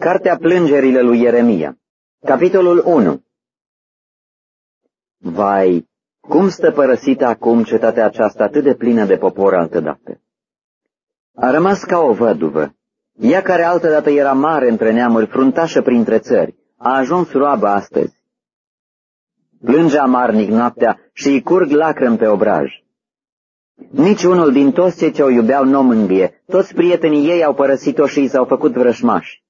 Cartea plângerile lui Ieremia Capitolul 1 Vai, cum stă părăsită acum cetatea aceasta atât de plină de popor altădată? A rămas ca o văduvă. Ea care altădată era mare între neamuri, fruntașă printre țări, a ajuns roabă astăzi. Plânge amarnic noaptea și îi curg lacrimi pe obraj. Nici unul din toți cei ce o iubeau nu o mângâie, toți prietenii ei au părăsit-o și i s-au făcut vrășmași.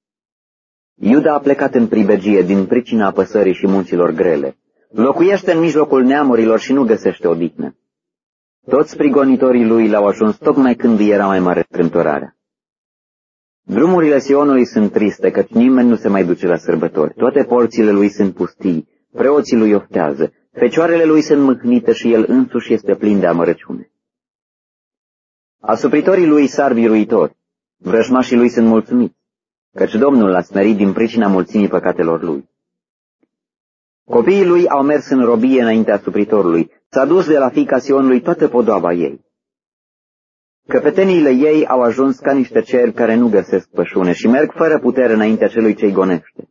Iuda a plecat în pribegie din pricina apăsării și munților grele. Locuiește în mijlocul neamurilor și nu găsește odihnă. Toți prigonitorii lui l-au ajuns tocmai când era mai mare trântorarea. Drumurile Sionului sunt triste, căci nimeni nu se mai duce la sărbători. Toate porțile lui sunt pustii, preoții lui oftează, fecioarele lui sunt mâhnite și el însuși este plin de amărăciune. Asupritorii lui sar biruitori, vrăjmașii lui sunt mulțumiți, căci Domnul l-a smerit din pricina mulțimii păcatelor lui. Copiii lui au mers în robie înaintea supritorului, s-a dus de la fica Sionului toată podoaba ei. Căpeteniile ei au ajuns ca niște ceri care nu găsesc pășune și merg fără putere înaintea celui ce-i gonește.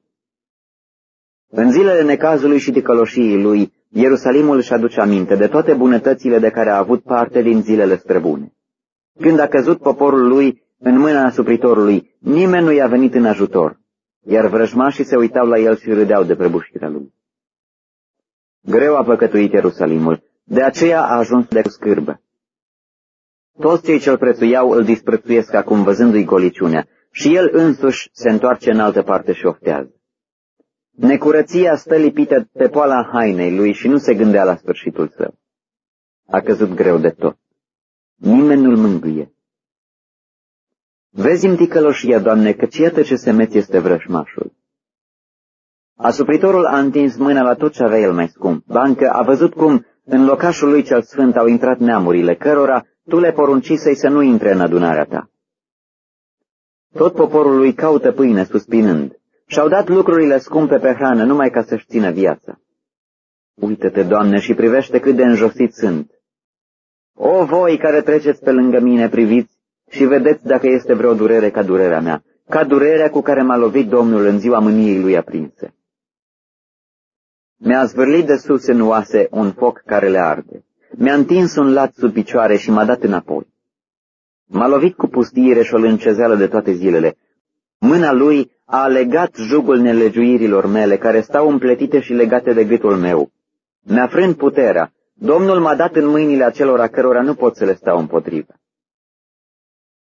În zilele necazului și ticăloșiei lui, Ierusalimul își aduce aminte de toate bunătățile de care a avut parte din zilele străbune. Când a căzut poporul lui în mâna supritorului, nimeni nu i-a venit în ajutor, iar vrăjmașii se uitau la el și râdeau de prăbușirea lui. Greu a păcătuit Ierusalimul, de aceea a ajuns de scârbă. Toți cei ce-l prețuiau îl disprețuiesc acum văzându-i goliciunea și el însuși se întoarce în altă parte și oftează. Necurăția stă lipită pe poala hainei lui și nu se gândea la sfârșitul său. A căzut greu de tot. Nimeni nu-l mângâie. Vezi-mi ticăloșia, Doamne, că iată ce semeț este vrășmașul. Asupritorul a întins mâna la tot ce avea el mai scump. Bancă a văzut cum în locașul lui cel sfânt au intrat neamurile, cărora tu le poruncisei să nu intre în adunarea ta. Tot poporul lui caută pâine suspinând. Și-au dat lucrurile scumpe pe hrană numai ca să-și țină viața. Uită-te, Doamne, și privește cât de înjosit sunt. O, voi care treceți pe lângă mine, priviți și vedeți dacă este vreo durere ca durerea mea, ca durerea cu care m-a lovit Domnul în ziua mâniei lui aprinse. Mi-a zvârlit de sus în oase un foc care le arde. Mi-a întins un lat sub picioare și m-a dat înapoi. M-a lovit cu pustiire și o lâncezeală de toate zilele. Mâna lui a legat jugul nelegiuirilor mele, care stau împletite și legate de gâtul meu. Mi-a frânt puterea. Domnul m-a dat în mâinile acelora cărora nu pot să le stau împotrivă.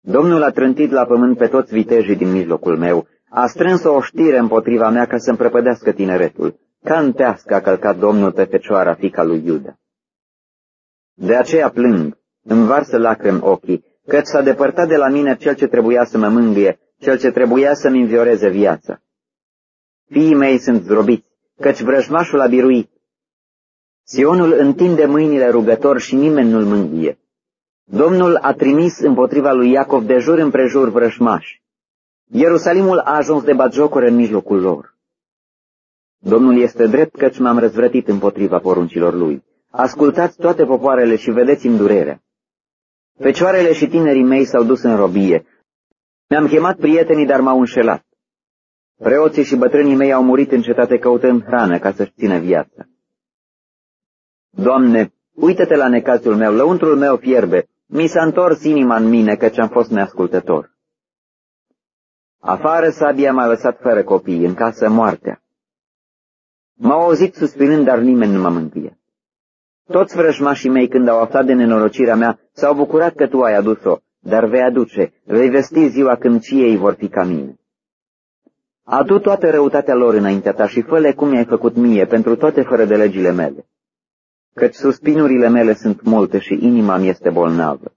Domnul a trântit la pământ pe toți vitejii din mijlocul meu, a strâns o știre împotriva mea ca să-mi prăpădească tineretul. Ca în tească a călcat Domnul pe fecioara fica lui Iuda. De aceea plâng, îmi varsă lacrimi ochii, căci s-a depărtat de la mine cel ce trebuia să mă mângâie, cel ce trebuia să-mi învioreze viața. Fiii mei sunt zdrobiți, căci vrăjmașul a biruit. Sionul întinde mâinile rugător și nimeni nu-l mângâie. Domnul a trimis împotriva lui Iacov de jur împrejur vrăjmași. Ierusalimul a ajuns de batjocuri în mijlocul lor. Domnul este drept căci m-am răzvrătit împotriva poruncilor lui. Ascultați toate popoarele și vedeți-mi durerea. Fecioarele și tinerii mei s-au dus în robie. Mi-am chemat prietenii, dar m-au înșelat. Preoții și bătrânii mei au murit în cetate căutând hrană ca să-și țină viața. Doamne, uită-te la necazul meu, lăuntrul meu fierbe, mi s-a întors inima în mine căci am fost neascultător. Afară sabia m-a lăsat fără copii, în casă moartea. M-au auzit suspinând, dar nimeni nu m-a mântuit. Toți vrăjmașii mei, când au aflat de nenorocirea mea, s-au bucurat că tu ai adus-o, dar vei aduce, vei vesti ziua când și ei vor fi ca mine. Adu toată răutatea lor înaintea ta și fă cum mi-ai făcut mie pentru toate fără de legile mele. Căci suspinurile mele sunt multe și inima mi este bolnavă.